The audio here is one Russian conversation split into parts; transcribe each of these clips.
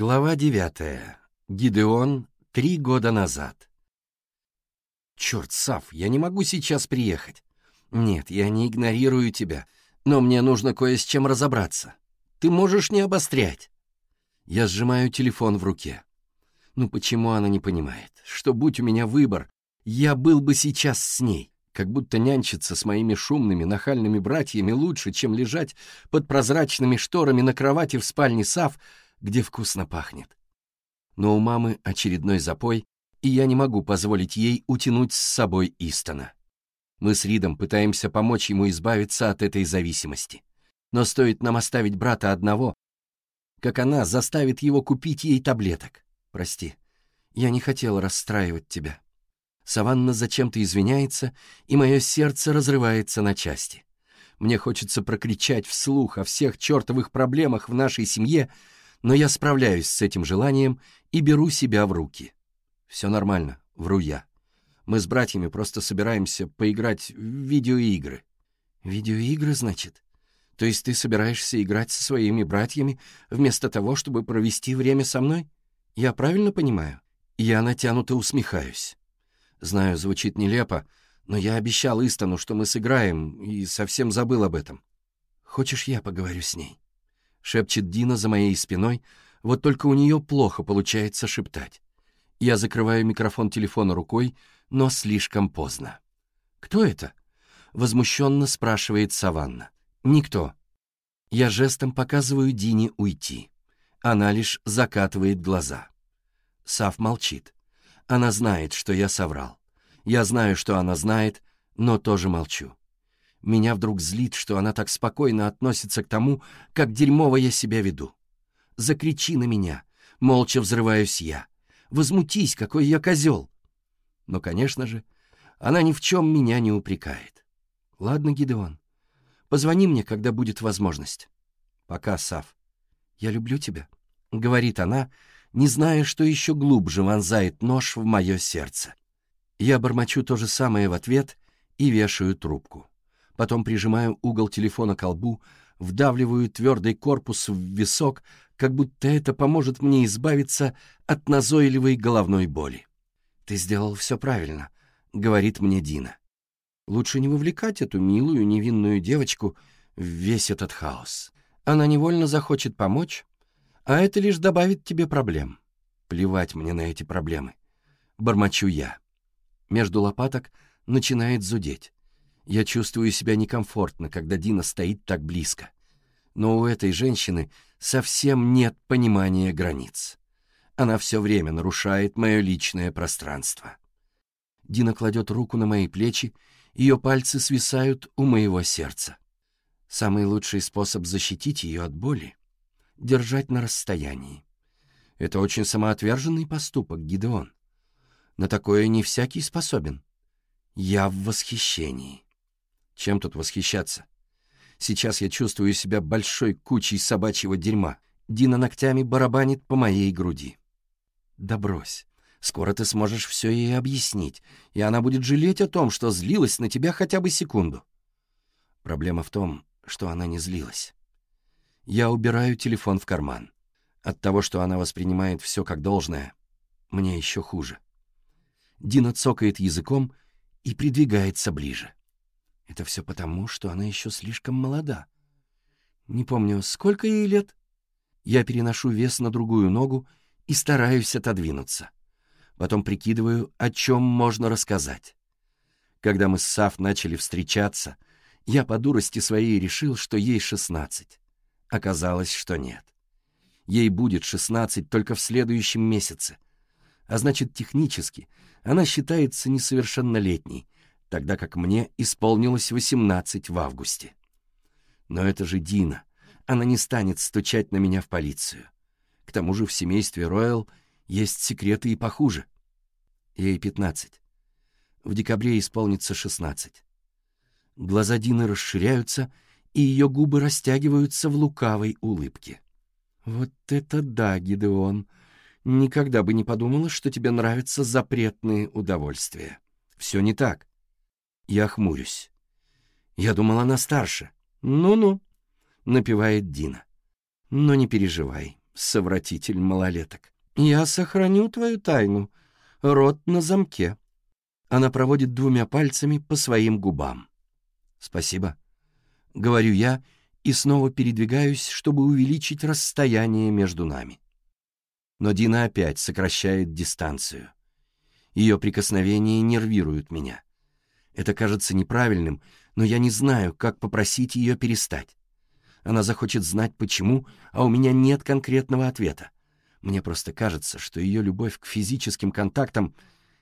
Глава девятая Гидеон. Три года назад. «Черт, Сав, я не могу сейчас приехать. Нет, я не игнорирую тебя, но мне нужно кое с чем разобраться. Ты можешь не обострять». Я сжимаю телефон в руке. Ну почему она не понимает, что будь у меня выбор, я был бы сейчас с ней, как будто нянчиться с моими шумными, нахальными братьями лучше, чем лежать под прозрачными шторами на кровати в спальне Сав — где вкусно пахнет. Но у мамы очередной запой, и я не могу позволить ей утянуть с собой Истона. Мы с Ридом пытаемся помочь ему избавиться от этой зависимости. Но стоит нам оставить брата одного, как она заставит его купить ей таблеток. Прости, я не хотел расстраивать тебя. Саванна зачем-то извиняется, и мое сердце разрывается на части. Мне хочется прокричать вслух о всех чертовых проблемах в нашей семье, но я справляюсь с этим желанием и беру себя в руки. Все нормально, вру я. Мы с братьями просто собираемся поиграть в видеоигры. Видеоигры, значит? То есть ты собираешься играть со своими братьями вместо того, чтобы провести время со мной? Я правильно понимаю? Я натянуто усмехаюсь. Знаю, звучит нелепо, но я обещал Истону, что мы сыграем, и совсем забыл об этом. Хочешь, я поговорю с ней? — шепчет Дина за моей спиной, вот только у нее плохо получается шептать. Я закрываю микрофон телефона рукой, но слишком поздно. «Кто это?» — возмущенно спрашивает Саванна. «Никто». Я жестом показываю Дине уйти. Она лишь закатывает глаза. Сав молчит. Она знает, что я соврал. Я знаю, что она знает, но тоже молчу. Меня вдруг злит, что она так спокойно относится к тому, как дерьмово я себя веду. Закричи на меня. Молча взрываюсь я. Возмутись, какой я козел. Но, конечно же, она ни в чем меня не упрекает. Ладно, Гидеон, позвони мне, когда будет возможность. Пока, Сав. Я люблю тебя, — говорит она, не зная, что еще глубже вонзает нож в мое сердце. Я бормочу то же самое в ответ и вешаю трубку. Потом прижимаю угол телефона к лбу, вдавливаю твердый корпус в висок, как будто это поможет мне избавиться от назойливой головной боли. «Ты сделал все правильно», — говорит мне Дина. «Лучше не вовлекать эту милую невинную девочку в весь этот хаос. Она невольно захочет помочь, а это лишь добавит тебе проблем. Плевать мне на эти проблемы. Бормочу я. Между лопаток начинает зудеть. Я чувствую себя некомфортно, когда Дина стоит так близко. Но у этой женщины совсем нет понимания границ. Она все время нарушает мое личное пространство. Дина кладет руку на мои плечи, ее пальцы свисают у моего сердца. Самый лучший способ защитить ее от боли — держать на расстоянии. Это очень самоотверженный поступок, Гидеон. На такое не всякий способен. Я в восхищении. Чем тут восхищаться? Сейчас я чувствую себя большой кучей собачьего дерьма. Дина ногтями барабанит по моей груди. Да брось. Скоро ты сможешь все ей объяснить, и она будет жалеть о том, что злилась на тебя хотя бы секунду. Проблема в том, что она не злилась. Я убираю телефон в карман. От того, что она воспринимает все как должное, мне еще хуже. Дина цокает языком и придвигается ближе. Это все потому, что она еще слишком молода. Не помню, сколько ей лет. Я переношу вес на другую ногу и стараюсь отодвинуться. Потом прикидываю, о чем можно рассказать. Когда мы с Сав начали встречаться, я по дурости своей решил, что ей 16. Оказалось, что нет. Ей будет 16 только в следующем месяце. А значит, технически она считается несовершеннолетней — тогда как мне исполнилось 18 в августе. Но это же Дина. Она не станет стучать на меня в полицию. К тому же в семействе Ройл есть секреты и похуже. Ей 15. В декабре исполнится 16. Глаза Дины расширяются, и ее губы растягиваются в лукавой улыбке. «Вот это да, Гидеон! Никогда бы не подумала, что тебе нравятся запретные удовольствия. Все не так. Я хмурюсь. «Я думала, она старше». «Ну-ну», — напевает Дина. «Но не переживай, совратитель малолеток. Я сохраню твою тайну. Рот на замке». Она проводит двумя пальцами по своим губам. «Спасибо», — говорю я и снова передвигаюсь, чтобы увеличить расстояние между нами. Но Дина опять сокращает дистанцию. Ее прикосновения нервируют меня. Это кажется неправильным, но я не знаю, как попросить ее перестать. Она захочет знать, почему, а у меня нет конкретного ответа. Мне просто кажется, что ее любовь к физическим контактам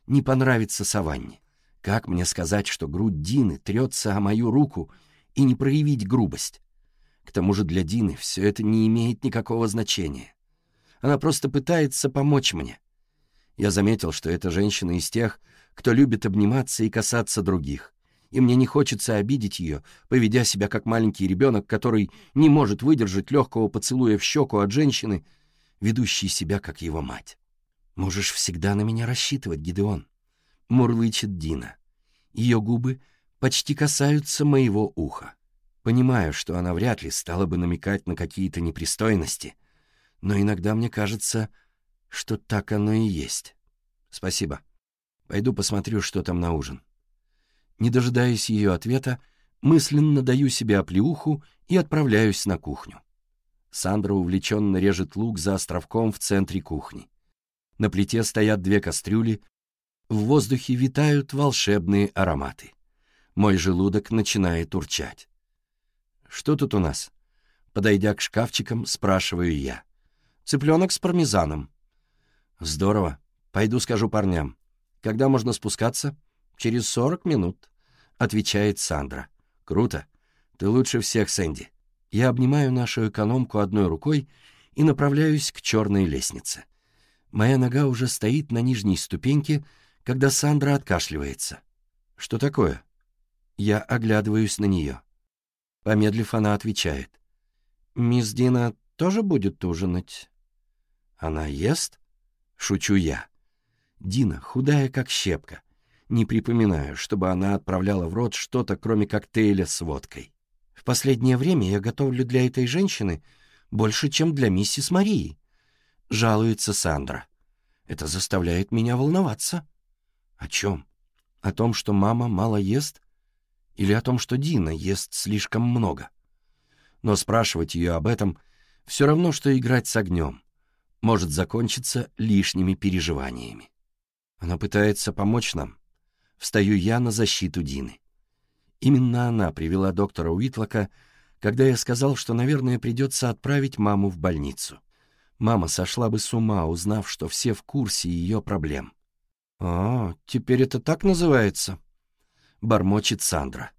не понравится Саванне. Как мне сказать, что грудь Дины трется о мою руку и не проявить грубость? К тому же для Дины все это не имеет никакого значения. Она просто пытается помочь мне. Я заметил, что эта женщина из тех, кто любит обниматься и касаться других. И мне не хочется обидеть ее, поведя себя как маленький ребенок, который не может выдержать легкого поцелуя в щеку от женщины, ведущей себя как его мать. «Можешь всегда на меня рассчитывать, Гидеон», — мурлычет Дина. Ее губы почти касаются моего уха. Понимаю, что она вряд ли стала бы намекать на какие-то непристойности, но иногда мне кажется, что так оно и есть. Спасибо. Пойду посмотрю, что там на ужин. Не дожидаясь ее ответа, мысленно даю себе оплеуху и отправляюсь на кухню. Сандра увлеченно режет лук за островком в центре кухни. На плите стоят две кастрюли, в воздухе витают волшебные ароматы. Мой желудок начинает урчать. «Что тут у нас?» Подойдя к шкафчикам, спрашиваю я. «Цыпленок с пармезаном». «Здорово. Пойду скажу парням. Когда можно спускаться? Через 40 минут, отвечает Сандра. Круто. Ты лучше всех, Сэнди. Я обнимаю нашу экономку одной рукой и направляюсь к черной лестнице. Моя нога уже стоит на нижней ступеньке, когда Сандра откашливается. Что такое? Я оглядываюсь на нее. Помедлив, она отвечает. «Мисс Дина тоже будет ужинать?» «Она ест?» Шучу я. Дина худая, как щепка. Не припоминаю, чтобы она отправляла в рот что-то, кроме коктейля с водкой. В последнее время я готовлю для этой женщины больше, чем для миссис Марии. Жалуется Сандра. Это заставляет меня волноваться. О чем? О том, что мама мало ест? Или о том, что Дина ест слишком много? Но спрашивать ее об этом все равно, что играть с огнем. Может закончиться лишними переживаниями. Она пытается помочь нам. Встаю я на защиту Дины. Именно она привела доктора Уитлока, когда я сказал, что, наверное, придется отправить маму в больницу. Мама сошла бы с ума, узнав, что все в курсе ее проблем. А теперь это так называется?» — бормочет Сандра.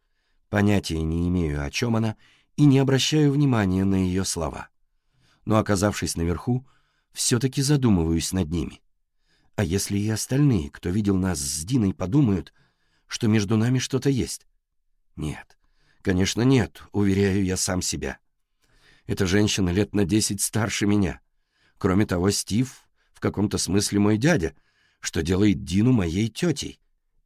Понятия не имею, о чем она, и не обращаю внимания на ее слова. Но, оказавшись наверху, все-таки задумываюсь над ними. А если и остальные, кто видел нас с Диной, подумают, что между нами что-то есть? Нет. Конечно, нет, уверяю я сам себя. Эта женщина лет на десять старше меня. Кроме того, Стив в каком-то смысле мой дядя, что делает Дину моей тетей.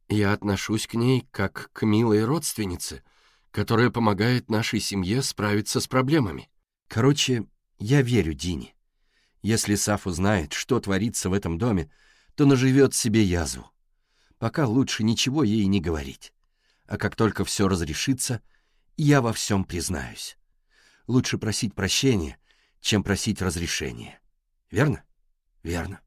Я отношусь к ней как к милой родственнице, которая помогает нашей семье справиться с проблемами. Короче, я верю Дине. Если Саф узнает, что творится в этом доме, то наживет себе язву. Пока лучше ничего ей не говорить. А как только все разрешится, я во всем признаюсь. Лучше просить прощения, чем просить разрешения. Верно? Верно.